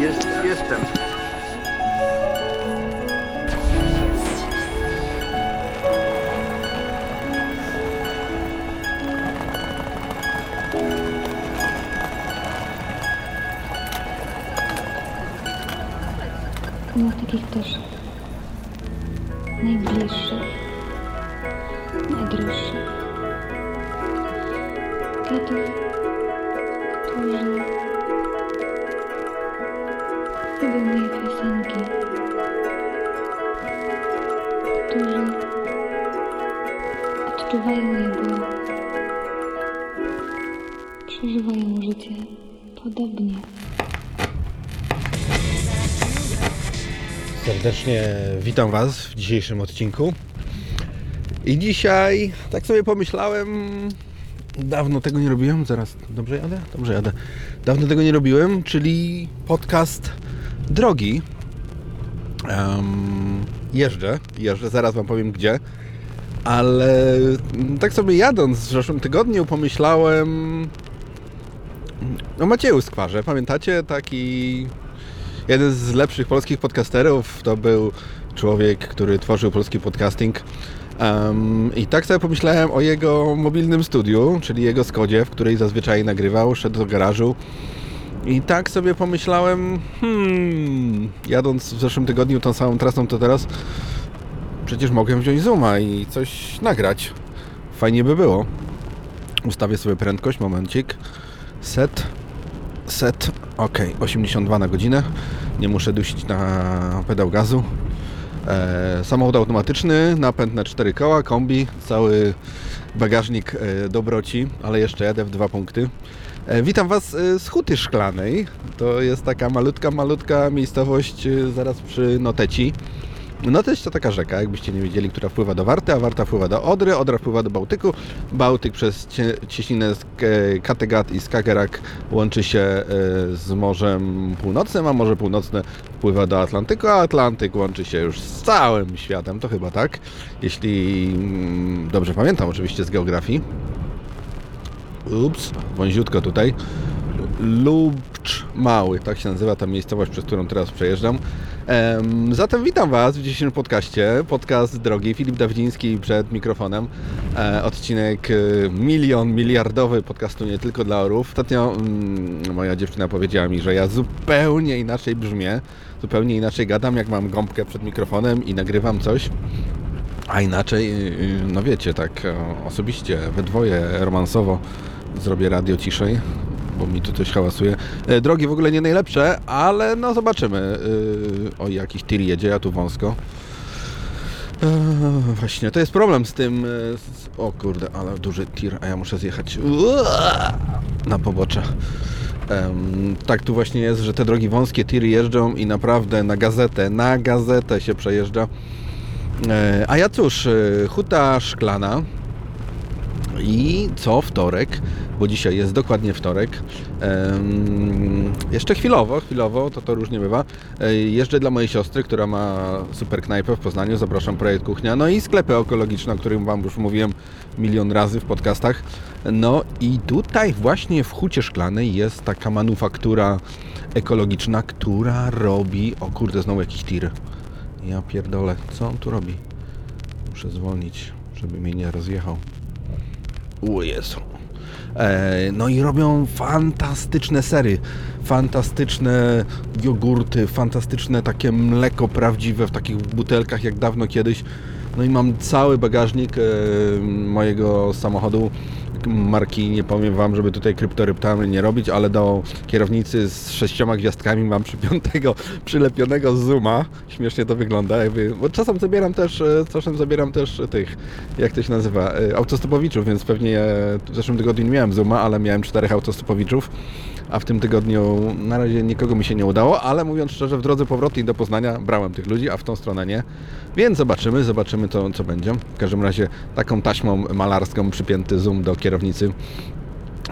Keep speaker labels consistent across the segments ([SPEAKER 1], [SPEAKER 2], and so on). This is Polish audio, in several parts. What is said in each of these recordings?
[SPEAKER 1] Jest, jestem.
[SPEAKER 2] No takich też najbliższych,
[SPEAKER 3] witam Was w dzisiejszym odcinku. I dzisiaj tak sobie pomyślałem, dawno tego nie robiłem, zaraz, dobrze jadę? Dobrze jadę. Dawno tego nie robiłem, czyli podcast drogi. Em, jeżdżę, jeżdżę, zaraz Wam powiem gdzie. Ale tak sobie jadąc w zeszłym tygodniu pomyślałem o Macieju Skwarze. Pamiętacie taki jeden z lepszych polskich podcasterów to był człowiek, który tworzył polski podcasting. Um, I tak sobie pomyślałem o jego mobilnym studiu, czyli jego Skodzie, w której zazwyczaj nagrywał, szedł do garażu. I tak sobie pomyślałem, hmm, jadąc w zeszłym tygodniu tą samą trasą, to teraz przecież mogłem wziąć Zooma i coś nagrać. Fajnie by było. Ustawię sobie prędkość, momencik. Set, set, ok, 82 na godzinę. Nie muszę dusić na pedał gazu. E, samochód automatyczny, napęd na 4 koła, kombi, cały bagażnik e, dobroci, ale jeszcze jadę w dwa punkty. E, witam Was z Huty Szklanej. To jest taka malutka, malutka miejscowość zaraz przy Noteci. Noteć to taka rzeka, jakbyście nie wiedzieli, która wpływa do Warty, a Warta wpływa do Odry, Odra wpływa do Bałtyku, Bałtyk przez cie, cieśninę Kattegat i Skagerrak łączy się e, z Morzem Północnym, a Morze Północne wpływa do Atlantyku, a Atlantyk łączy się już z całym światem, to chyba tak, jeśli mm, dobrze pamiętam oczywiście z geografii. Ups, wąziutko tutaj. Lubcz Mały, tak się nazywa ta miejscowość, przez którą teraz przejeżdżam. Em, zatem witam Was w dzisiejszym podcaście. Podcast drogi Filip Dawidziński przed mikrofonem. E, odcinek e, milion, miliardowy podcastu nie tylko dla orów. Ostatnio mm, moja dziewczyna powiedziała mi, że ja zupełnie inaczej brzmię, zupełnie inaczej gadam, jak mam gąbkę przed mikrofonem i nagrywam coś. A inaczej, yy, no wiecie, tak osobiście, we dwoje, romansowo zrobię radio ciszej, bo mi tu coś hałasuje. E, Drogi w ogóle nie najlepsze, ale no zobaczymy. Yy, O, jakiś tir jedzie, ja tu wąsko. Eee, Właśnie, to jest problem z tym. e, O kurde, ale duży tir, a ja muszę zjechać na pobocze. Tak tu właśnie jest, że te drogi wąskie, tiry jeżdżą i naprawdę na gazetę, na gazetę się przejeżdża. E, A ja cóż, e, huta szklana i co wtorek, bo dzisiaj jest dokładnie wtorek, jeszcze chwilowo, chwilowo, to to różnie bywa, jeżdżę dla mojej siostry, która ma super knajpę w Poznaniu, zapraszam Projekt Kuchnia, no i sklepy ekologiczne, o którym Wam już mówiłem milion razy w podcastach. No i tutaj właśnie w Hucie Szklanej jest taka manufaktura ekologiczna, która robi, o kurde, znowu jakiś tir. Ja pierdolę, co on tu robi? Muszę zwolnić, żeby mnie nie rozjechał. O Jezu. E, no i robią fantastyczne sery, fantastyczne jogurty, fantastyczne takie mleko prawdziwe w takich butelkach jak dawno kiedyś. No i mam cały bagażnik e, mojego samochodu marki, nie powiem Wam, żeby tutaj kryptoryptamy nie robić, ale do kierownicy z sześcioma gwiazdkami mam przypiętego, przylepionego zooma. Śmiesznie to wygląda, jakby, bo czasem zabieram też, e, czasem zabieram też tych, jak to się nazywa, e, autostopowiczów, więc pewnie e, w zeszłym tygodniu nie miałem zooma, ale miałem czterech autostopowiczów, a w tym tygodniu na razie nikogo mi się nie udało, ale mówiąc szczerze, w drodze powrotnej do Poznania brałem tych ludzi, a w tą stronę nie. Więc zobaczymy, zobaczymy to, co będzie. W każdym razie taką taśmą malarską przypięty zoom do kierownicy.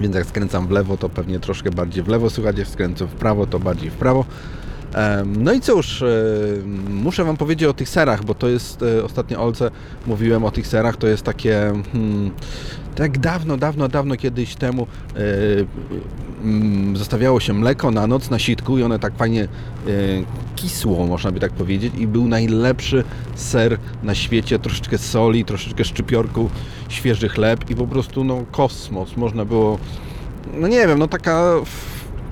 [SPEAKER 3] Więc jak skręcam w lewo, to pewnie troszkę bardziej w lewo słychać, jak skręcam w prawo, to bardziej w prawo. No i cóż, muszę Wam powiedzieć o tych serach, bo to jest, e, ostatnio Olce mówiłem o tych serach, to jest takie, hmm, Tak dawno, dawno, dawno kiedyś temu e, mm, zostawiało się mleko na noc na sitku i one tak fajnie e, kisło, można by tak powiedzieć, i był najlepszy ser na świecie, troszeczkę soli, troszeczkę szczypiorku, świeży chleb i po prostu no kosmos, można było, no nie wiem, no taka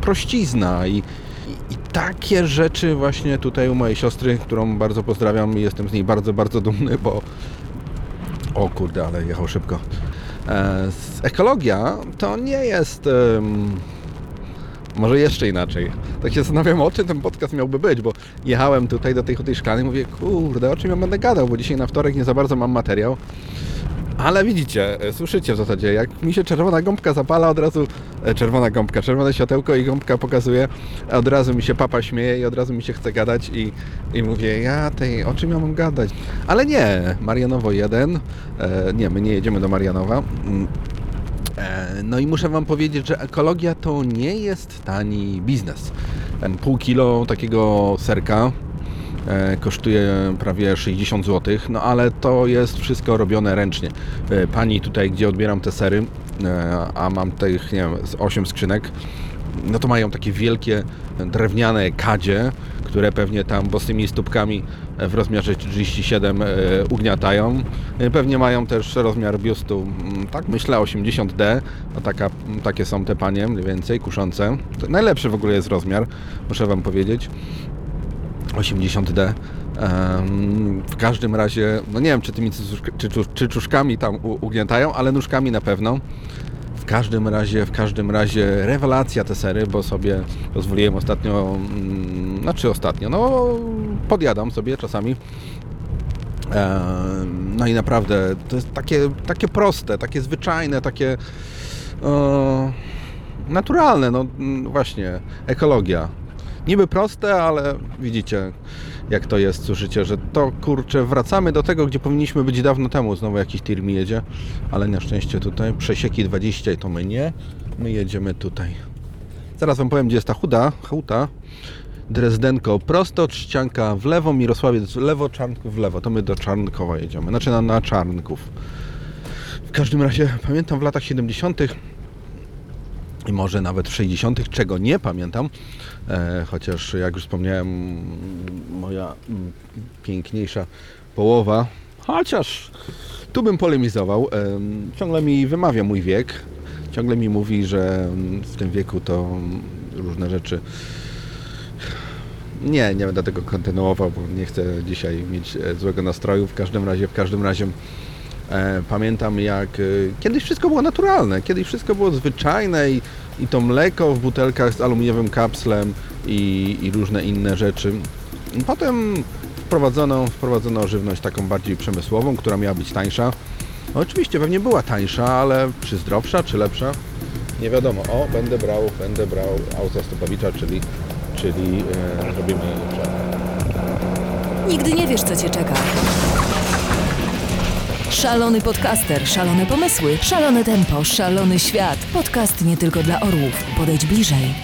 [SPEAKER 3] prościzna i, i, i takie rzeczy właśnie tutaj u mojej siostry, którą bardzo pozdrawiam i jestem z niej bardzo, bardzo dumny, bo o kurde, ale jechał szybko. E, ekologia to nie jest. może jeszcze inaczej. Tak się zastanawiam, o czym ten podcast miałby być, bo jechałem tutaj do tej huty szklanej i mówię, kurde, o czym ja będę gadał, bo dzisiaj na wtorek nie za bardzo mam materiał. Ale widzicie, e, słyszycie w zasadzie, jak mi się czerwona gąbka zapala, od razu e, czerwona gąbka, czerwone światełko i gąbka pokazuje, od razu mi się papa śmieje i od razu mi się chce gadać i, i mówię, ja tej, o czym ja mam gadać? Ale nie, Marianowo 1, e, nie, my nie jedziemy do Marianowa. Mm, E, No i muszę Wam powiedzieć, że ekologia to nie jest tani biznes. Ten pół kilo takiego serka kosztuje prawie 60 zł, no ale to jest wszystko robione ręcznie. E, Pani tutaj, gdzie odbieram te sery, e, a mam tych, nie wiem, z 8 skrzynek, no to mają takie wielkie drewniane kadzie, które pewnie tam bosymi stópkami w rozmiarze 37 e, ugniatają. E, Pewnie mają też rozmiar biustu, mm, tak myślę, 80D. No taka, m, takie są te panie, mniej więcej, kuszące. To najlepszy w ogóle jest rozmiar, muszę Wam powiedzieć. 80D. Em, W każdym razie, no nie wiem, czy tymi cycuszk- czy, czu- czy czuszkami tam ugniatają, ale nóżkami na pewno. W każdym razie, w każdym razie rewelacja te sery, bo sobie pozwoliłem ostatnio, mm, znaczy ostatnio, no podjadam sobie czasami. No i naprawdę to jest takie, takie proste, takie zwyczajne, takie naturalne, no mm, właśnie, ekologia. Niby proste, ale widzicie jak to jest, słyszycie, że to kurczę, wracamy do tego, gdzie powinniśmy być dawno temu. Znowu jakiś tir mi jedzie, ale na szczęście tutaj przesieki 20 i to my nie. My jedziemy tutaj. Zaraz wam powiem, gdzie jest ta chuda, huta. Drezdenko prosto, Trzcianka w lewo, Mirosławiec w lewo, Czarnków w lewo. To my do Czarnkowa jedziemy, znaczy na, na Czarnków. W każdym razie pamiętam w latach 70. i może nawet w 60., czego nie pamiętam, e, chociaż jak już wspomniałem, moja piękniejsza połowa, chociaż tu bym polemizował, em, ciągle mi wymawia mój wiek, ciągle mi mówi, że w tym wieku to różne rzeczy nie, nie będę tego kontynuował, bo nie chcę dzisiaj mieć e, złego nastroju. W każdym razie, w każdym razie e, pamiętam jak e, kiedyś wszystko było naturalne, kiedyś wszystko było zwyczajne i, i to mleko w butelkach z aluminiowym kapslem i, i różne inne rzeczy. Potem wprowadzono, wprowadzono żywność taką bardziej przemysłową, która miała być tańsza. Oczywiście pewnie była tańsza, ale czy zdrowsza, czy lepsza? Nie wiadomo. O, będę brał, będę brał auto Stopowicza, czyli, czyli e, robimy.
[SPEAKER 1] Nigdy nie wiesz, co cię czeka. Szalony podcaster, szalone pomysły, szalone tempo, szalony świat. Podcast nie tylko dla orłów. Podejdź bliżej.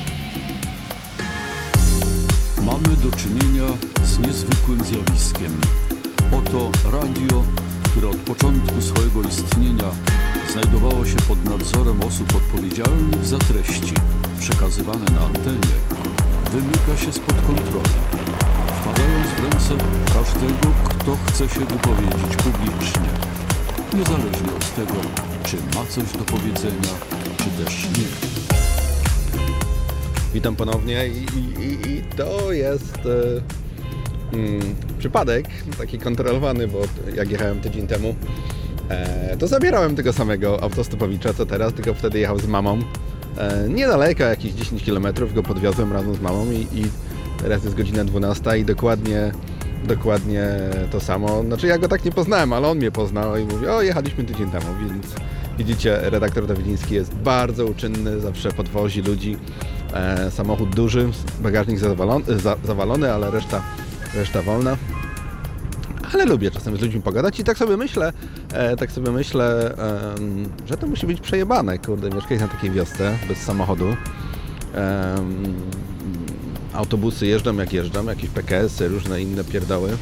[SPEAKER 4] Mamy do czynienia z niezwykłym zjawiskiem. Oto radio, które od początku swojego istnienia znajdowało się pod nadzorem osób odpowiedzialnych za treści przekazywane na antenie, wymyka się spod kontroli, wpadając w ręce każdego, kto chce się wypowiedzieć publicznie, niezależnie od tego, czy ma coś do powiedzenia, czy też nie.
[SPEAKER 3] Witam ponownie i, i, i, to jest e, mm, przypadek, taki kontrolowany, bo jak jechałem tydzień temu, e, to zabierałem tego samego autostopowicza co teraz, tylko wtedy jechał z mamą. E, niedaleko, jakieś 10 km go podwiozłem razem z mamą i, i teraz jest godzina 12 i dokładnie dokładnie to samo. Znaczy ja go tak nie poznałem, ale on mnie poznał i mówi, o jechaliśmy tydzień temu, więc widzicie, redaktor Dawidziński jest bardzo uczynny, zawsze podwozi ludzi. E, samochód duży, bagażnik zawalony, za, zawalony, ale reszta, reszta wolna. Ale lubię czasem z ludźmi pogadać i tak sobie myślę, e, tak sobie myślę, em, że to musi być przejebane, kurde, mieszkać na takiej wiosce bez samochodu. Em, autobusy jeżdżą jak jeżdżą, jakieś PKS-y, różne inne pierdoły.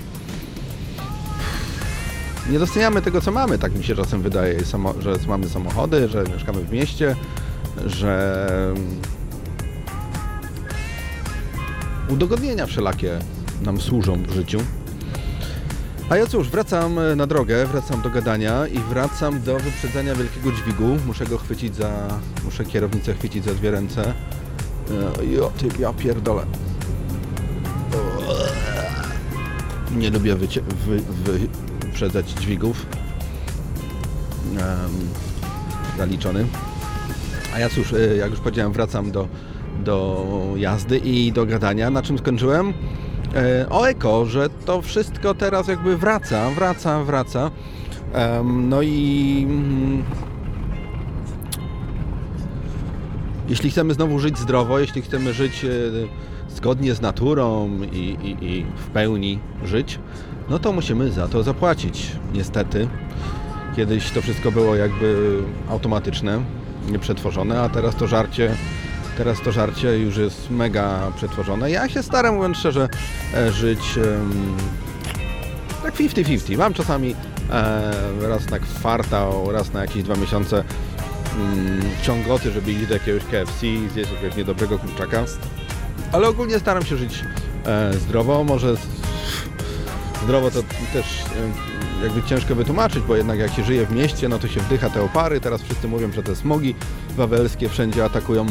[SPEAKER 3] nie doceniamy tego, co mamy, tak mi się czasem wydaje, że mamy samochody, że mieszkamy w mieście, że udogodnienia wszelakie nam służą w życiu. A ja cóż, wracam na drogę, wracam do gadania i wracam do wyprzedzenia wielkiego dźwigu. Muszę go chwycić za... muszę kierownicę chwycić za dwie ręce. E, Jo, ty, ja pierdolę. Nie lubię wycie- wy, wy, wyprzedzać dźwigów. Zaliczony. A ja cóż, e, jak już powiedziałem, wracam do, do jazdy i do gadania. Na czym skończyłem? E, O eko, że to wszystko teraz jakby wraca, wraca, wraca. No i jeśli chcemy znowu żyć zdrowo, jeśli chcemy żyć e, zgodnie z naturą i, i, i w pełni żyć, no to musimy za to zapłacić. Niestety. Kiedyś to wszystko było jakby automatyczne, nieprzetworzone, a teraz to żarcie, teraz to żarcie już jest mega przetworzone. Ja się staram, mówiąc szczerze, e, żyć tak 50-50. Mam czasami e, raz na kwartał, raz na jakieś dwa miesiące mm, ciągoty, żeby iść do jakiegoś KFC i zjeść jakiegoś niedobrego kurczaka. Ale ogólnie staram się żyć e, zdrowo. Może z- zdrowo to też e, jakby ciężko wytłumaczyć, bo jednak jak się żyje w mieście, no to się wdycha te opary. Teraz wszyscy mówią, że te smogi wawelskie wszędzie atakują.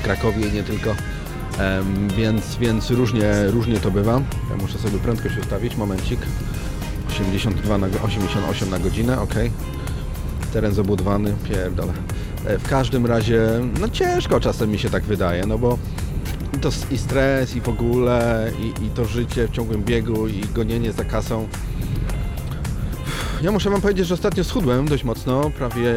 [SPEAKER 3] W Krakowie nie tylko. Em, więc, więc różnie, różnie to bywa. Ja muszę sobie prędkość ustawić, momencik. 82 na, go- 88 na godzinę, ok. Teren zabudowany, pierdolę. E, W każdym razie, no ciężko czasem mi się tak wydaje, no bo i to i stres, i w ogóle, i, i to życie w ciągłym biegu, i gonienie za kasą. Ja muszę wam powiedzieć, że ostatnio schudłem dość mocno, prawie,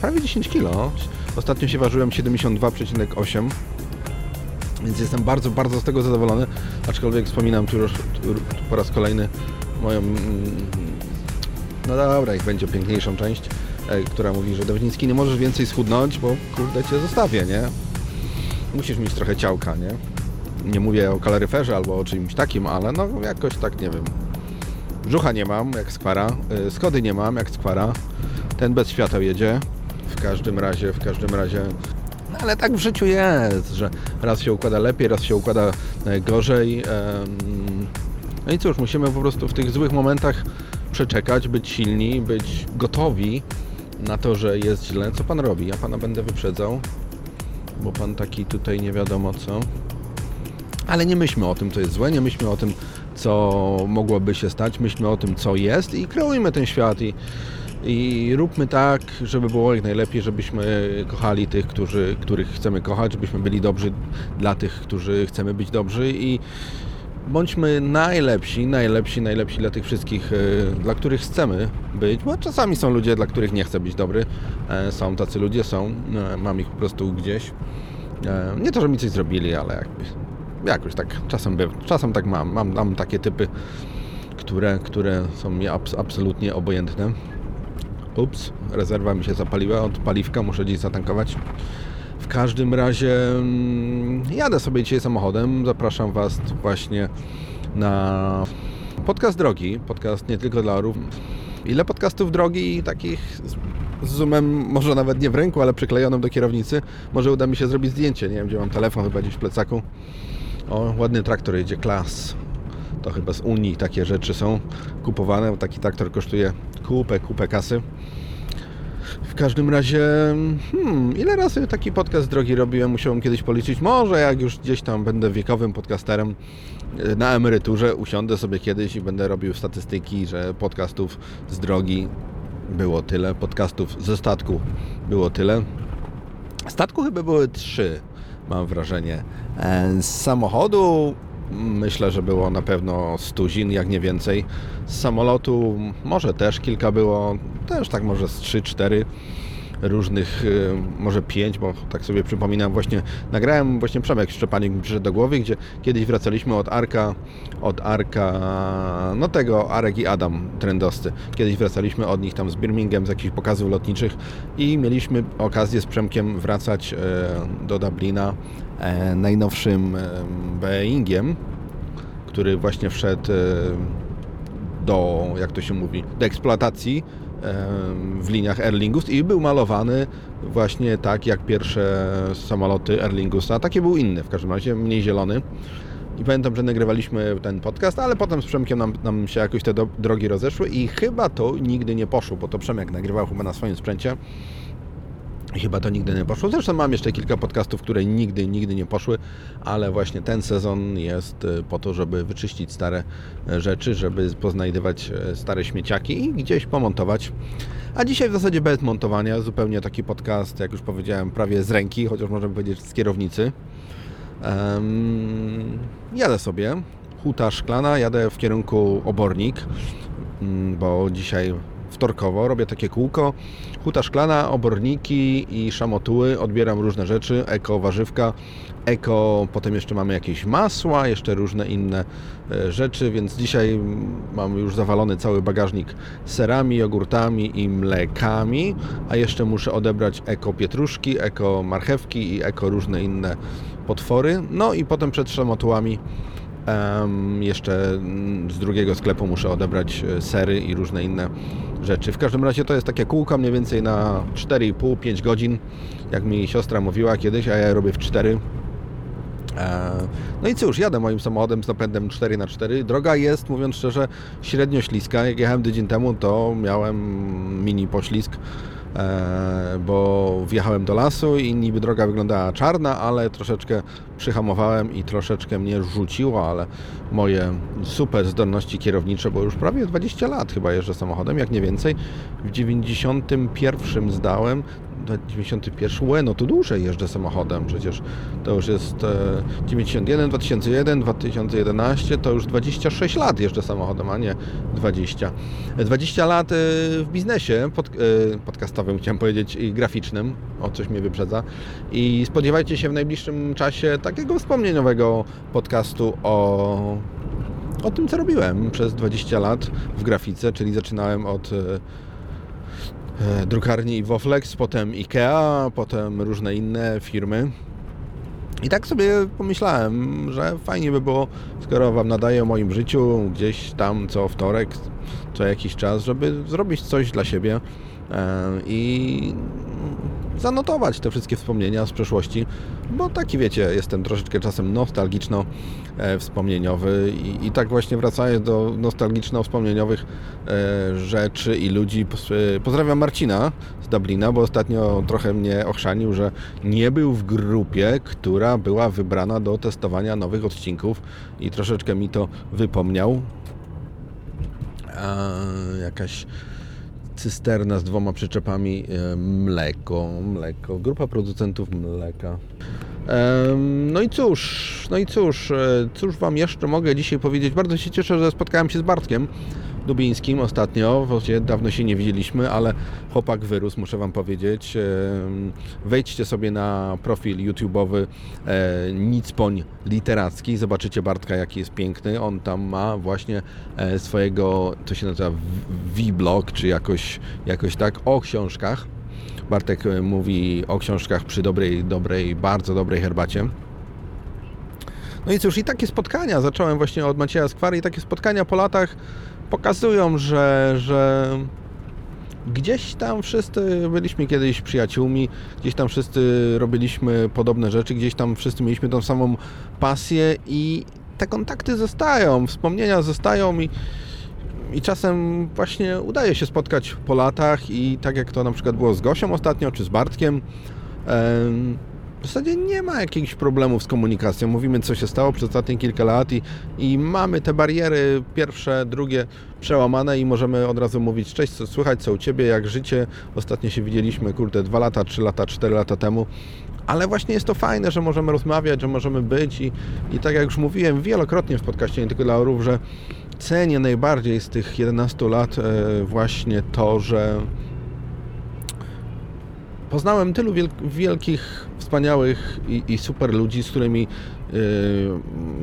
[SPEAKER 3] prawie 10 kg. Ostatnio się ważyłem 72,8 więc jestem bardzo, bardzo z tego zadowolony, aczkolwiek wspominam tu już tu po raz kolejny moją, mm, no dobra, jak będzie piękniejszą część, e, która mówi, że Dawniński nie możesz więcej schudnąć, bo kurde cię zostawię, nie? Musisz mieć trochę ciałka, nie? Nie mówię o kaloryferze albo o czymś takim, ale no jakoś tak, nie wiem. Brzucha nie mam, jak skwara, y, schody nie mam, jak skwara. Ten bez świateł jedzie. W każdym razie, w każdym razie no ale tak w życiu jest, że raz się układa lepiej, raz się układa e, gorzej. No i cóż, musimy po prostu w tych złych momentach przeczekać, być silni, być gotowi na to, że jest źle. Co pan robi? Ja pana będę wyprzedzał, bo pan taki tutaj nie wiadomo co. Ale nie myślmy o tym, co jest złe, nie myślmy o tym, co mogłoby się stać, myślmy o tym, co jest i kreujmy ten świat i, i róbmy tak, żeby było jak najlepiej, żebyśmy kochali tych, którzy, których chcemy kochać, żebyśmy byli dobrzy dla tych, którzy chcemy być dobrzy i bądźmy najlepsi, najlepsi, najlepsi dla tych wszystkich, e, dla których chcemy być, bo czasami są ludzie, dla których nie chcę być dobry. E, Są tacy ludzie, są, e, mam ich po prostu gdzieś. Nie to, że mi coś zrobili, ale jakby jakoś tak czasem. Czasem tak mam. Mam, mam takie typy, które, które są mi abs- absolutnie obojętne. Ups, rezerwa mi się zapaliła od paliwka, muszę gdzieś zatankować. W każdym razie mm, jadę sobie dzisiaj samochodem. Zapraszam Was właśnie na podcast drogi. Podcast nie tylko dla orów. Ile podcastów drogi takich z, zoomem, może nawet nie w ręku, ale przyklejonym do kierownicy. Może uda mi się zrobić zdjęcie. Nie wiem, gdzie mam telefon, chyba gdzieś w plecaku. O, ładny traktor jedzie, klas. To chyba z Unii takie rzeczy są kupowane. bo Taki traktor kosztuje kupę, kupę kasy. W każdym razie, hmm, ile razy taki podcast drogi robiłem, musiałem kiedyś policzyć. Może jak już gdzieś tam będę wiekowym podcasterem e, na emeryturze, usiądę sobie kiedyś i będę robił statystyki, że podcastów z drogi było tyle, podcastów ze statku było tyle. Statku chyba były trzy, mam wrażenie. E, Z samochodu myślę, że było na pewno stuzin, jak nie więcej. Z samolotu może też kilka było, też tak może z trzy, cztery różnych, y, może pięć, bo tak sobie przypominam właśnie, nagrałem właśnie Przemek Szczepanik przyszedł do głowy, gdzie kiedyś wracaliśmy od Arka, od Arka, no tego Arek i Adam trendowscy. Kiedyś wracaliśmy od nich tam z Birmingham, z jakichś pokazów lotniczych i mieliśmy okazję z Przemkiem wracać e, do Dublina e, najnowszym e, Boeingiem, który właśnie wszedł e, do, jak to się mówi, do eksploatacji w liniach Erlingus i był malowany właśnie tak jak pierwsze samoloty Erlingusa. Taki był inny w każdym razie, mniej zielony. I pamiętam, że nagrywaliśmy ten podcast, ale potem z Przemkiem nam, nam się jakoś te do, drogi rozeszły i chyba to nigdy nie poszło, bo to Przemek nagrywał chyba na swoim sprzęcie. I chyba to nigdy nie poszło. Zresztą mam jeszcze kilka podcastów, które nigdy, nigdy nie poszły, ale właśnie ten sezon jest y, po to, żeby wyczyścić stare e, rzeczy, żeby poznajdywać e, stare śmieciaki i gdzieś pomontować. A dzisiaj w zasadzie bez montowania, zupełnie taki podcast, jak już powiedziałem, prawie z ręki, chociaż możemy powiedzieć z kierownicy. Um, jadę sobie, huta szklana, jadę w kierunku obornik, mm, bo dzisiaj wtorkowo robię takie kółko. Huta szklana, oborniki i szamotuły, odbieram różne rzeczy, eko warzywka, eko, potem jeszcze mamy jakieś masła, jeszcze różne inne e, rzeczy, więc dzisiaj mam już zawalony cały bagażnik serami, jogurtami i mlekami, a jeszcze muszę odebrać eko pietruszki, eko marchewki i eko różne inne potwory. No i potem przed szamotułami um, jeszcze z drugiego sklepu muszę odebrać e, sery i różne inne rzeczy. W każdym razie to jest takie kółko mniej więcej na 4,5-5 godzin, jak mi siostra mówiła kiedyś, a ja robię w 4. E, no i cóż, jadę moim samochodem z napędem 4x4. Droga jest, mówiąc szczerze, średnio śliska. Jak jechałem tydzień temu, to miałem mini poślizg bo wjechałem do lasu i niby droga wyglądała czarna, ale troszeczkę przyhamowałem i troszeczkę mnie rzuciło, ale moje super zdolności kierownicze, bo już prawie 20 lat chyba jeżdżę samochodem, jak nie więcej. W 91 zdałem 91, łe, no to dłużej jeżdżę samochodem, przecież to już jest 91, 2001, 2011, to już 26 lat jeżdżę samochodem, a nie 20. 20 lat e, w biznesie pod, e, podcastowym, chciałem powiedzieć, i graficznym, o coś mnie wyprzedza. I spodziewajcie się w najbliższym czasie takiego wspomnieniowego podcastu o o tym, co robiłem przez 20 lat w grafice, czyli zaczynałem od e, E, drukarni Woflex, potem IKEA, potem różne inne firmy. I tak sobie pomyślałem, że fajnie by było, skoro Wam nadaję o moim życiu gdzieś tam co wtorek, co jakiś czas, żeby zrobić coś dla siebie e, i zanotować te wszystkie wspomnienia z przeszłości, bo taki wiecie, jestem troszeczkę czasem nostalgiczno-wspomnieniowy i, i tak właśnie wracając do nostalgiczno-wspomnieniowych e, rzeczy i ludzi, pozdrawiam Marcina z Dublina, bo ostatnio trochę mnie ochrzanił, że nie był w grupie, która była wybrana do testowania nowych odcinków i troszeczkę mi to wypomniał. A, jakaś cysterna z dwoma przyczepami e, mleko, mleko, grupa producentów mleka. No i cóż, no i cóż, e, cóż Wam jeszcze mogę dzisiaj powiedzieć? Bardzo się cieszę, że spotkałem się z Bartkiem. Dubińskim ostatnio. Właściwie dawno się nie widzieliśmy, ale chłopak wyrósł, muszę Wam powiedzieć. Wejdźcie sobie na profil YouTube'owy e, Nicpoń Literacki. Zobaczycie Bartka, jaki jest piękny. On tam ma właśnie e, swojego, co się nazywa V-blog, czy jakoś, jakoś tak, o książkach. Bartek e, mówi o książkach przy dobrej, dobrej, bardzo dobrej herbacie. No i cóż, i takie spotkania, zacząłem właśnie od Macieja Skwary i takie spotkania po latach pokazują, że, że gdzieś tam wszyscy byliśmy kiedyś przyjaciółmi, gdzieś tam wszyscy robiliśmy podobne rzeczy, gdzieś tam wszyscy mieliśmy tą samą pasję i te kontakty zostają, wspomnienia zostają i, i czasem właśnie udaje się spotkać po latach i tak jak to na przykład było z Gosią ostatnio, czy z Bartkiem, w zasadzie nie ma jakichś problemów z komunikacją. Mówimy, co się stało przez ostatnie kilka lat i, i mamy te bariery pierwsze, drugie przełamane i możemy od razu mówić, cześć, co słychać, co u Ciebie, jak życie. Ostatnio się widzieliśmy, kurde, dwa lata, trzy lata, cztery lata temu. Ale właśnie jest to fajne, że możemy rozmawiać, że możemy być i, i tak jak już mówiłem wielokrotnie w podcaście, nie tylko dla orów, że cenię najbardziej z tych 11 lat e, właśnie to, że poznałem tylu wielkich, wspaniałych i, i, super ludzi, z którymi yy,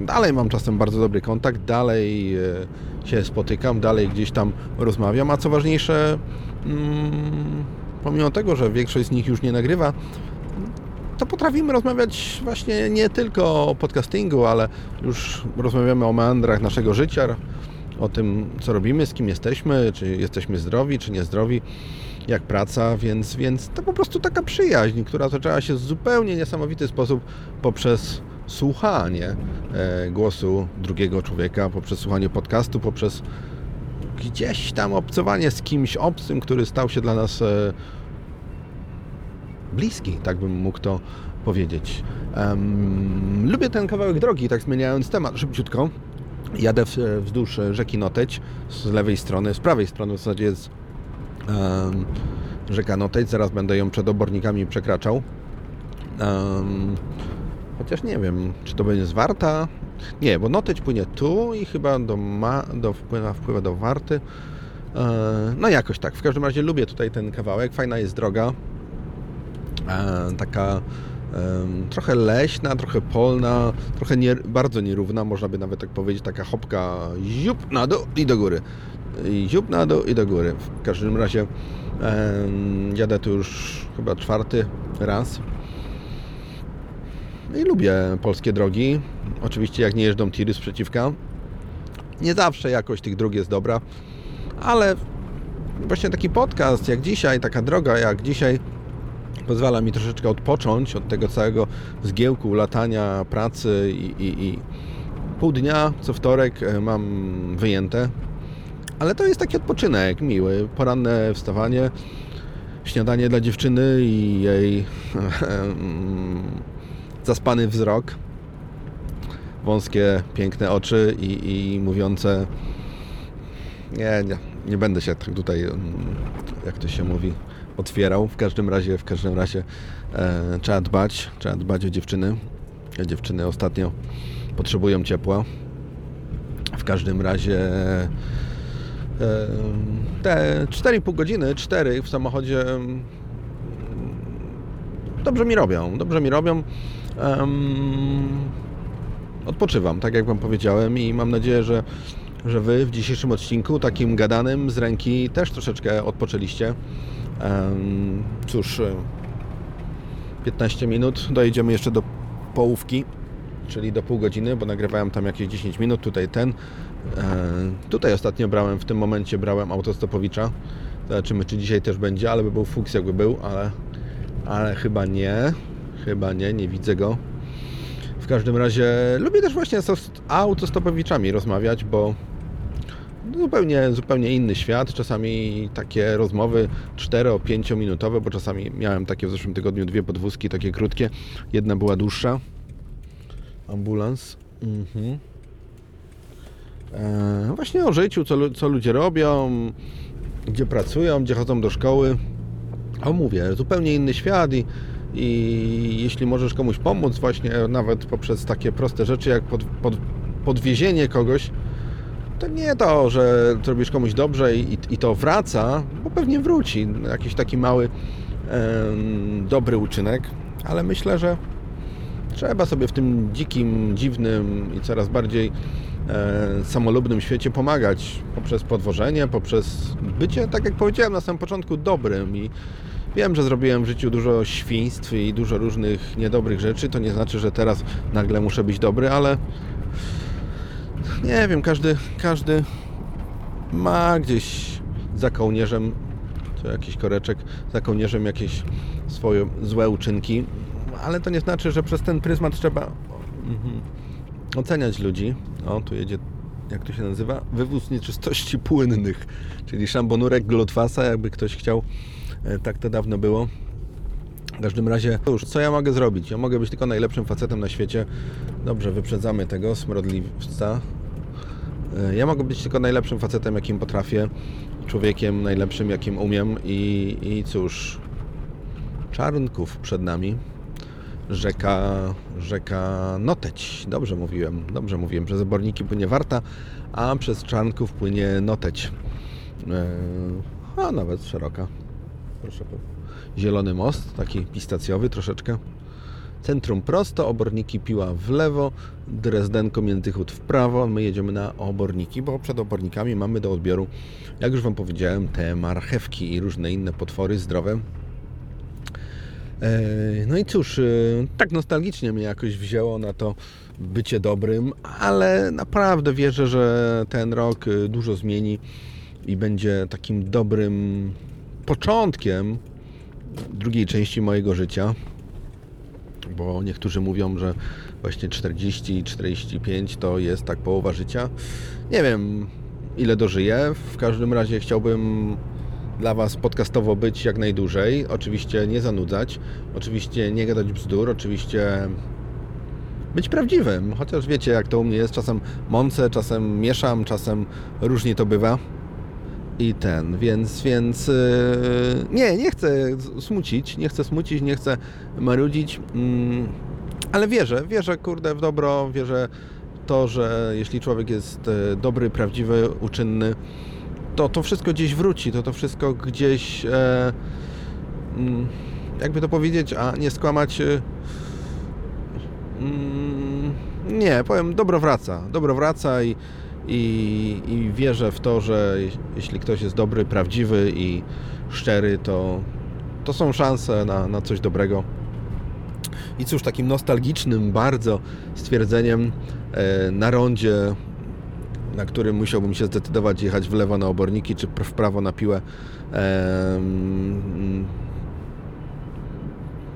[SPEAKER 3] dalej mam czasem bardzo dobry kontakt, dalej yy, się spotykam, dalej gdzieś tam rozmawiam, a co ważniejsze, yy, pomimo tego, że większość z nich już nie nagrywa, to potrafimy rozmawiać właśnie nie tylko o podcastingu, ale już rozmawiamy o meandrach naszego życia, o tym, co robimy, z kim jesteśmy, czy jesteśmy zdrowi, czy niezdrowi, jak praca, więc, więc to po prostu taka przyjaźń, która zaczęła się w zupełnie niesamowity sposób poprzez słuchanie e, głosu drugiego człowieka, poprzez słuchanie podcastu, poprzez gdzieś tam obcowanie z kimś obcym, który stał się dla nas e, bliski, tak bym mógł to powiedzieć. Em, lubię ten kawałek drogi, tak zmieniając temat szybciutko. Jadę wzdłuż rzeki Noteć z lewej strony, z prawej strony w zasadzie jest rzeka Noteć, zaraz będę ją przed obornikami przekraczał. Chociaż nie wiem, czy to będzie z Warta. Nie, bo Noteć płynie tu i chyba do, ma, do wpływa, wpływa do Warty. E, No jakoś tak. W każdym razie lubię tutaj ten kawałek. Fajna jest droga. E, Taka trochę leśna, trochę polna, trochę nie, bardzo nierówna, można by nawet tak powiedzieć, taka hopka ziup na dół i do góry. I ziup na dół i do góry. W każdym razie jadę tu już chyba czwarty raz. I lubię polskie drogi. Oczywiście jak nie jeżdżą tiry sprzeciwka. Nie zawsze jakość tych dróg jest dobra, ale właśnie taki podcast jak dzisiaj, taka droga jak dzisiaj pozwala mi troszeczkę odpocząć od tego całego zgiełku, latania, pracy i, i, i pół dnia co wtorek e, mam wyjęte. Ale to jest taki odpoczynek miły, poranne wstawanie, śniadanie dla dziewczyny i jej zaspany wzrok, wąskie, piękne oczy i, i mówiące nie, nie, nie będę się tak tutaj, mm, jak to się mówi, otwierał. W każdym razie, w każdym razie e, trzeba dbać, trzeba dbać o dziewczyny. Dziewczyny ostatnio potrzebują ciepła. W każdym razie e, te 4,5 godziny, 4 w samochodzie mm, dobrze mi robią, dobrze mi robią. Odpoczywam, tak jak Wam powiedziałem i mam nadzieję, że, że Wy w dzisiejszym odcinku, takim gadanym z ręki, też troszeczkę odpoczęliście. Cóż, e, 15 minut, dojedziemy jeszcze do połówki, czyli do pół godziny, bo nagrywałem tam jakieś 10 minut, tutaj ten. E, Tutaj ostatnio brałem, w tym momencie brałem autostopowicza. Zobaczymy, czy dzisiaj też będzie, ale by był fuks jakby był, ale, ale chyba nie. Chyba nie, nie widzę go. W każdym razie lubię też właśnie z autostopowiczami rozmawiać, bo zupełnie, zupełnie inny świat. Czasami takie rozmowy 4-5 minutowe, bo czasami miałem takie w zeszłym tygodniu dwie podwózki, takie krótkie. Jedna była dłuższa. Ambulans. Mhm. E, właśnie o życiu, co, co ludzie robią, gdzie pracują, gdzie chodzą do szkoły. O mówię, zupełnie inny świat i, i jeśli możesz komuś pomóc właśnie nawet poprzez takie proste rzeczy jak pod, pod, podwiezienie kogoś, to nie to, że zrobisz komuś dobrze i, i to wraca, bo pewnie wróci. Jakiś taki mały dobry uczynek, ale myślę, że trzeba sobie w tym dzikim, dziwnym i coraz bardziej e, samolubnym świecie pomagać poprzez podwożenie, poprzez bycie, tak jak powiedziałem na samym początku, dobrym i wiem, że zrobiłem w życiu dużo świństw i dużo różnych niedobrych rzeczy, to nie znaczy, że teraz nagle muszę być dobry, ale nie wiem, każdy, każdy ma gdzieś za kołnierzem, to jakiś koreczek, za kołnierzem jakieś swoje złe uczynki, ale to nie znaczy, że przez ten pryzmat trzeba mhm, oceniać ludzi. O, tu jedzie, jak to się nazywa? Wywóz nieczystości płynnych, czyli szambonurek Glotwasa, jakby ktoś chciał, e, tak to dawno było. W każdym razie, cóż, co ja mogę zrobić? Ja mogę być tylko najlepszym facetem na świecie. Dobrze, wyprzedzamy tego smrodliwca. E, Ja mogę być tylko najlepszym facetem, jakim potrafię, człowiekiem najlepszym, jakim umiem i, i cóż, czarnków przed nami. Rzeka, rzeka Noteć. Dobrze mówiłem, dobrze mówiłem. Przez oborniki płynie Warta, a przez Czarnków płynie Noteć. E, A nawet szeroka. Proszę. Zielony most, taki pistacjowy troszeczkę. Centrum prosto, oborniki piła w lewo, Drezdenko Miętychód w prawo. My jedziemy na oborniki, bo przed obornikami mamy do odbioru, jak już Wam powiedziałem, te marchewki i różne inne potwory zdrowe. E, No i cóż, e, tak nostalgicznie mnie jakoś wzięło na to bycie dobrym, ale naprawdę wierzę, że ten rok e, dużo zmieni i będzie takim dobrym początkiem drugiej części mojego życia. Bo niektórzy mówią, że właśnie 40-45 to jest tak połowa życia. Nie wiem, ile dożyję. W każdym razie chciałbym dla Was podcastowo być jak najdłużej. Oczywiście nie zanudzać, oczywiście nie gadać bzdur, oczywiście być prawdziwym. Chociaż wiecie, jak to u mnie jest. Czasem mącę, czasem mieszam, czasem różnie to bywa. I ten, więc, więc yy, nie, nie chcę smucić, nie chcę smucić, nie chcę marudzić, mm, ale wierzę, wierzę, kurde, w dobro, wierzę to, że jeśli człowiek jest e, dobry, prawdziwy, uczynny, to to wszystko gdzieś wróci, to to wszystko gdzieś, e, mm, jakby to powiedzieć, a nie skłamać, e, nie, powiem, dobro wraca, dobro wraca i, i, i wierzę w to, że je- jeśli ktoś jest dobry, prawdziwy i szczery, to, to są szanse na, na coś dobrego. I cóż, takim nostalgicznym bardzo stwierdzeniem e, na rondzie, na którym musiałbym się zdecydować jechać w lewo na oborniki, czy w prawo na piłę, em,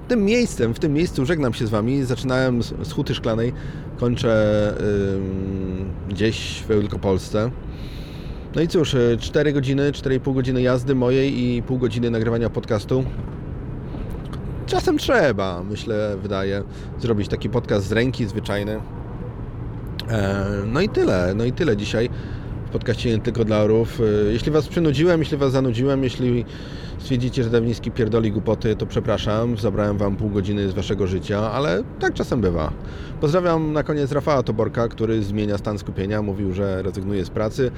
[SPEAKER 3] tym miejscem, w tym miejscu żegnam się z Wami. Zaczynałem z, Huty Szklanej, kończę ym, gdzieś w Wielkopolsce. No i cóż, 4 godziny, 4,5 godziny jazdy mojej i pół godziny nagrywania podcastu. Czasem trzeba, myślę, wydaje, zrobić taki podcast z ręki, zwyczajny. E, No i tyle, no i tyle dzisiaj w podcaście nie tylko dla orów. E, Jeśli Was przynudziłem, jeśli Was zanudziłem, jeśli stwierdzicie, że Dawnicki pierdoli głupoty, to przepraszam, zabrałem Wam pół godziny z Waszego życia, ale tak czasem bywa. Pozdrawiam na koniec Rafała Toborka, który zmienia stan skupienia, mówił, że rezygnuje z pracy,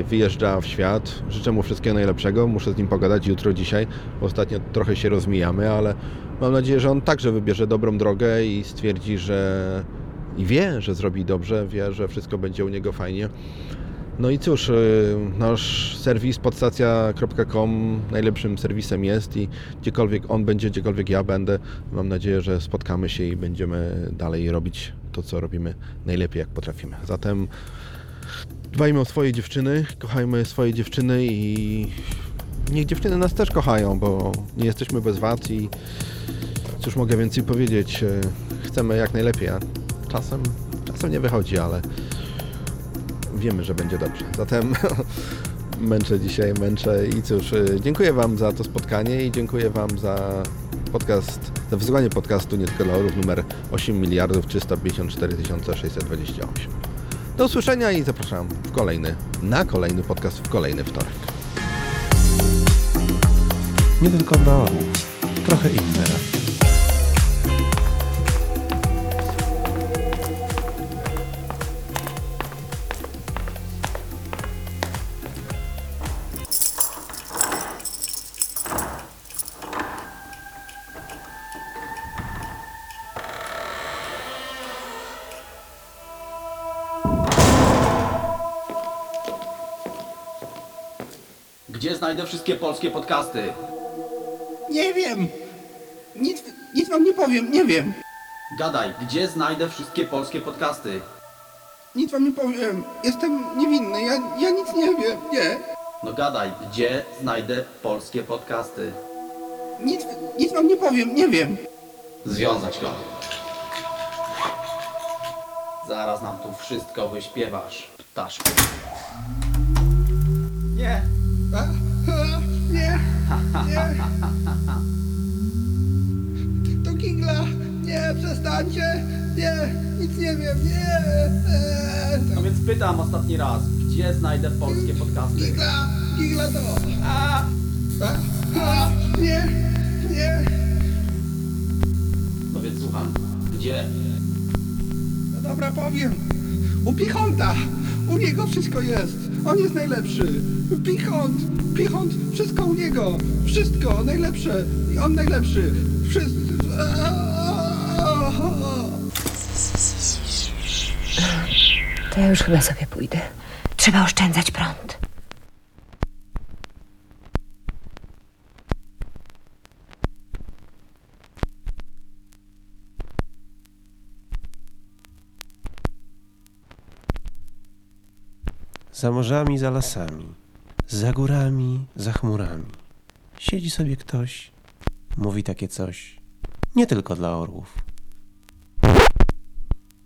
[SPEAKER 3] e, wyjeżdża w świat. Życzę mu wszystkiego najlepszego, muszę z nim pogadać jutro, dzisiaj, ostatnio trochę się rozmijamy, ale mam nadzieję, że on także wybierze dobrą drogę i stwierdzi, że i wie, że zrobi dobrze, wie, że wszystko będzie u niego fajnie. No i cóż, y, nasz serwis podstacja.com najlepszym serwisem jest i gdziekolwiek on będzie, gdziekolwiek ja będę, mam nadzieję, że spotkamy się i będziemy dalej robić to, co robimy najlepiej, jak potrafimy. Zatem dbajmy o swoje dziewczyny, kochajmy swoje dziewczyny i niech dziewczyny nas też kochają, bo nie jesteśmy bez wad i cóż mogę więcej powiedzieć, y, chcemy jak najlepiej, a czasem, czasem nie wychodzi, ale wiemy, że będzie dobrze. Zatem męczę dzisiaj, męczę i cóż, y, dziękuję Wam za to spotkanie i dziękuję Wam za podcast, za wysłuchanie podcastu Nie tylko dla orów numer 8 miliardów 354 628. Do usłyszenia i zapraszam w kolejny, na kolejny podcast w kolejny wtorek.
[SPEAKER 5] Nie tylko dla orłów. Trochę inny raz.
[SPEAKER 6] Znajdę wszystkie polskie podcasty?
[SPEAKER 7] Nie wiem. Nic, nic wam nie powiem, nie wiem.
[SPEAKER 6] Gadaj, gdzie znajdę wszystkie polskie podcasty?
[SPEAKER 7] Nic wam nie powiem. Jestem niewinny, ja, ja nic nie wiem, nie.
[SPEAKER 6] No gadaj, gdzie znajdę polskie podcasty?
[SPEAKER 7] Nic, nic wam nie powiem, nie wiem.
[SPEAKER 6] Związać go. Zaraz nam tu wszystko wyśpiewasz, ptaszku. Nie,
[SPEAKER 7] A, przestańcie. Nie, nic nie wiem, nie.
[SPEAKER 6] No więc pytam ostatni raz, gdzie znajdę polskie podcasty?
[SPEAKER 7] Kingla, Kingla to. A, a, a, nie, nie.
[SPEAKER 6] No więc słucham, gdzie?
[SPEAKER 7] No dobra, powiem. U Pichonta. U niego wszystko jest. On jest najlepszy. Pichont. Pichont. Wszystko u niego. Wszystko. Najlepsze. I on najlepszy. Wszystko.
[SPEAKER 8] To ja już chyba sobie pójdę. Trzeba oszczędzać prąd.
[SPEAKER 5] Za morzami, za lasami, za górami, za chmurami. Siedzi sobie ktoś, mówi takie coś, nie tylko dla orłów.